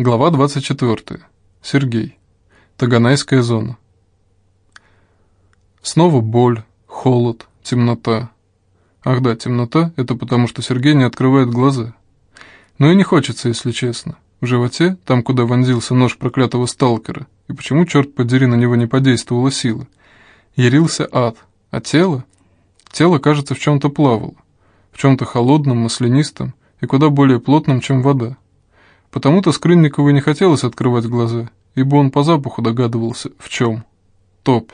Глава 24. Сергей. Таганайская зона. Снова боль, холод, темнота. Ах да, темнота – это потому, что Сергей не открывает глаза. Но и не хочется, если честно. В животе, там, куда вонзился нож проклятого сталкера, и почему, черт подери, на него не подействовала сила, ярился ад. А тело? Тело, кажется, в чем-то плавало. В чем-то холодном, маслянистом и куда более плотном, чем вода. Потому-то Скрынникову не хотелось открывать глаза, ибо он по запаху догадывался, в чем. Топь.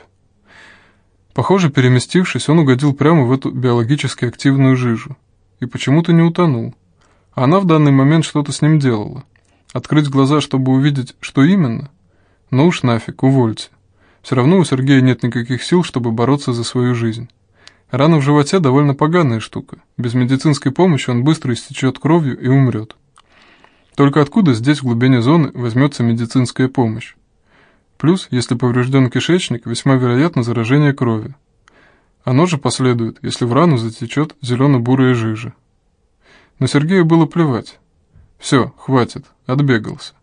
Похоже, переместившись, он угодил прямо в эту биологически активную жижу. И почему-то не утонул. Она в данный момент что-то с ним делала. Открыть глаза, чтобы увидеть, что именно? Ну уж нафиг, увольте. Все равно у Сергея нет никаких сил, чтобы бороться за свою жизнь. Рана в животе довольно поганая штука. Без медицинской помощи он быстро истечет кровью и умрет. Только откуда здесь, в глубине зоны, возьмется медицинская помощь? Плюс, если поврежден кишечник, весьма вероятно заражение крови. Оно же последует, если в рану затечет зелено-бурая жижа. Но Сергею было плевать. Все, хватит, отбегался.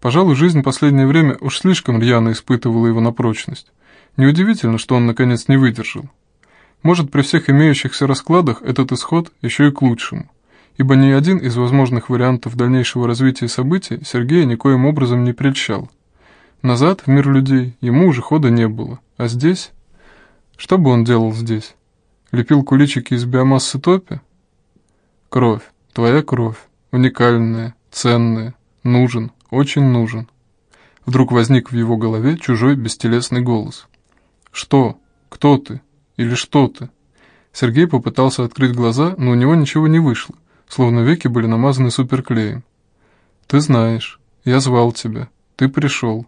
Пожалуй, жизнь последнее время уж слишком рьяно испытывала его на прочность. Неудивительно, что он наконец не выдержал. Может, при всех имеющихся раскладах этот исход еще и к лучшему ибо ни один из возможных вариантов дальнейшего развития событий Сергея никоим образом не прельщал. Назад, в мир людей, ему уже хода не было, а здесь... Что бы он делал здесь? Лепил куличики из биомассы топи? Кровь, твоя кровь, уникальная, ценная, нужен, очень нужен. Вдруг возник в его голове чужой бестелесный голос. «Что? Кто ты? Или что ты?» Сергей попытался открыть глаза, но у него ничего не вышло словно веки были намазаны суперклеем. «Ты знаешь, я звал тебя, ты пришел».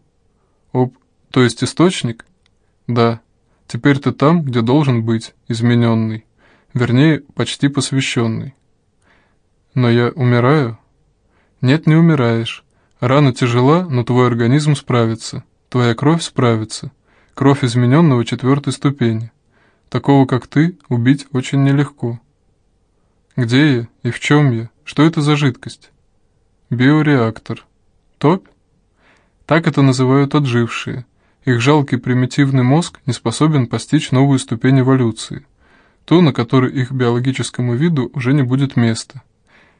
«Об, то есть источник?» «Да, теперь ты там, где должен быть, измененный, вернее, почти посвященный». «Но я умираю?» «Нет, не умираешь. Рана тяжела, но твой организм справится, твоя кровь справится, кровь измененного четвертой ступени. Такого, как ты, убить очень нелегко». Где я и в чем я? Что это за жидкость? Биореактор. Топь? Так это называют отжившие. Их жалкий примитивный мозг не способен постичь новую ступень эволюции, ту, на которой их биологическому виду уже не будет места.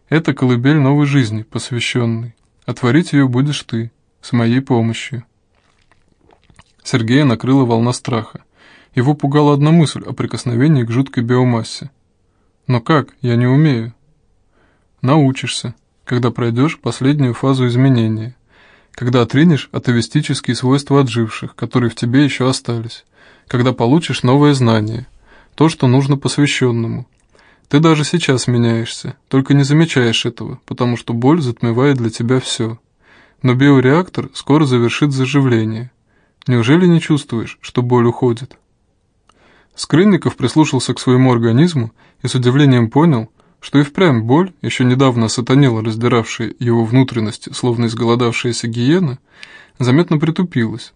Это колыбель новой жизни, посвященной. А творить ее будешь ты, с моей помощью. Сергея накрыла волна страха. Его пугала одна мысль о прикосновении к жуткой биомассе. Но как? Я не умею. Научишься, когда пройдешь последнюю фазу изменения, когда отринешь атовистические свойства отживших, которые в тебе еще остались, когда получишь новое знание, то, что нужно посвященному. Ты даже сейчас меняешься, только не замечаешь этого, потому что боль затмевает для тебя все. Но биореактор скоро завершит заживление. Неужели не чувствуешь, что боль уходит? Скрынников прислушался к своему организму и с удивлением понял, что и впрямь боль, еще недавно сатанела раздиравшая его внутренности, словно изголодавшаяся гиена, заметно притупилась,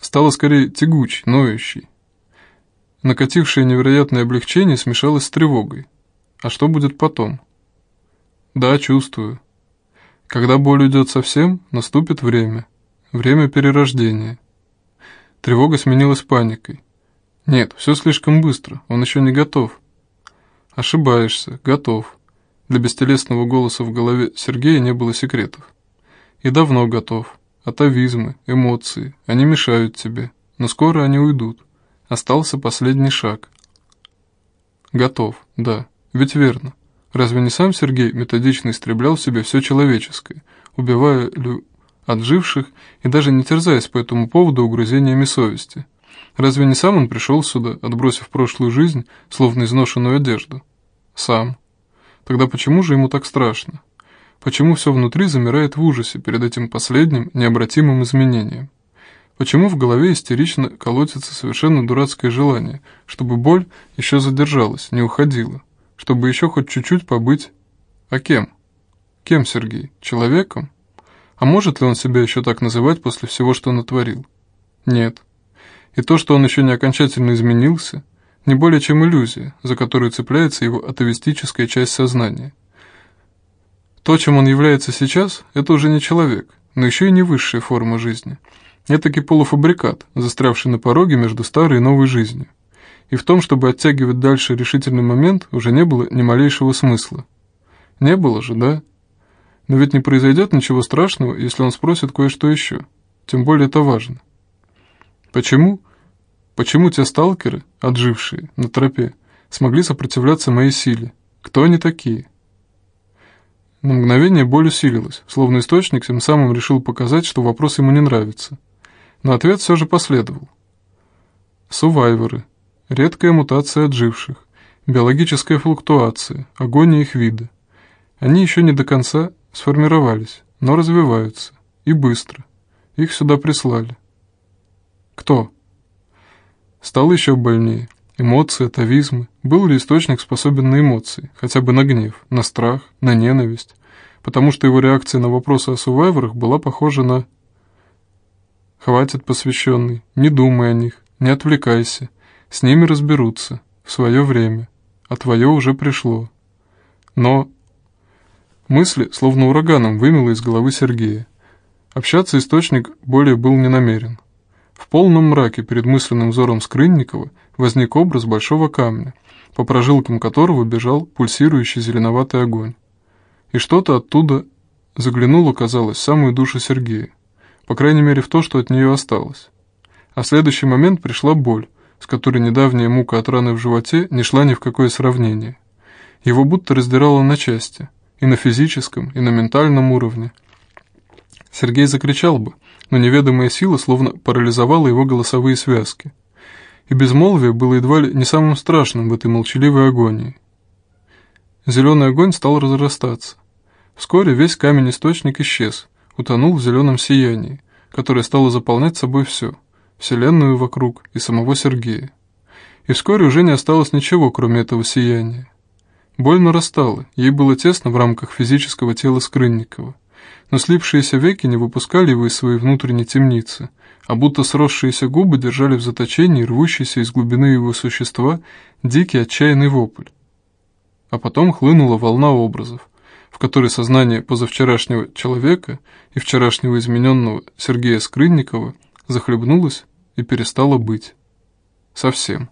стала скорее тягучей, ноющей. Накатившее невероятное облегчение смешалось с тревогой. А что будет потом? Да, чувствую. Когда боль уйдет совсем, наступит время. Время перерождения. Тревога сменилась паникой. Нет, все слишком быстро, он еще не готов. Ошибаешься, готов. Для бестелесного голоса в голове Сергея не было секретов. И давно готов. Атовизмы, эмоции, они мешают тебе, но скоро они уйдут. Остался последний шаг. Готов, да, ведь верно. Разве не сам Сергей методично истреблял в себе все человеческое, убивая лю... отживших и даже не терзаясь по этому поводу угрызениями совести? Разве не сам он пришел сюда, отбросив прошлую жизнь, словно изношенную одежду? Сам. Тогда почему же ему так страшно? Почему все внутри замирает в ужасе перед этим последним, необратимым изменением? Почему в голове истерично колотится совершенно дурацкое желание, чтобы боль еще задержалась, не уходила, чтобы еще хоть чуть-чуть побыть... А кем? Кем Сергей? Человеком? А может ли он себя еще так называть после всего, что натворил? Нет. И то, что он еще не окончательно изменился, не более чем иллюзия, за которую цепляется его атовистическая часть сознания. То, чем он является сейчас, это уже не человек, но еще и не высшая форма жизни. Этакий полуфабрикат, застрявший на пороге между старой и новой жизнью. И в том, чтобы оттягивать дальше решительный момент, уже не было ни малейшего смысла. Не было же, да? Но ведь не произойдет ничего страшного, если он спросит кое-что еще. Тем более это важно. Почему? Почему те сталкеры, отжившие на тропе, смогли сопротивляться моей силе? Кто они такие? На мгновение боль усилилась, словно источник тем самым решил показать, что вопрос ему не нравится. Но ответ все же последовал. Сувайверы. Редкая мутация отживших. Биологическая флуктуация, агония их вида. Они еще не до конца сформировались, но развиваются. И быстро. Их сюда прислали. Кто? Стало еще больнее. Эмоции, атовизмы. Был ли источник способен на эмоции, хотя бы на гнев, на страх, на ненависть? Потому что его реакция на вопросы о сувайверах была похожа на «Хватит, посвященный, не думай о них, не отвлекайся, с ними разберутся, в свое время, а твое уже пришло». Но мысли, словно ураганом, вымело из головы Сергея. Общаться источник более был не намерен. В полном мраке перед мысленным взором Скрынникова возник образ большого камня, по прожилкам которого бежал пульсирующий зеленоватый огонь. И что-то оттуда заглянуло, казалось, в самую душу Сергея, по крайней мере в то, что от нее осталось. А в следующий момент пришла боль, с которой недавняя мука от раны в животе не шла ни в какое сравнение. Его будто раздирало на части, и на физическом, и на ментальном уровне. Сергей закричал бы – но неведомая сила словно парализовала его голосовые связки. И безмолвие было едва ли не самым страшным в этой молчаливой агонии. Зеленый огонь стал разрастаться. Вскоре весь камень-источник исчез, утонул в зеленом сиянии, которое стало заполнять собой все, вселенную вокруг и самого Сергея. И вскоре уже не осталось ничего, кроме этого сияния. Боль нарастала, ей было тесно в рамках физического тела Скрынникова но слипшиеся веки не выпускали его из своей внутренней темницы, а будто сросшиеся губы держали в заточении рвущийся из глубины его существа дикий отчаянный вопль. А потом хлынула волна образов, в которой сознание позавчерашнего человека и вчерашнего измененного Сергея Скрынникова захлебнулось и перестало быть. Совсем.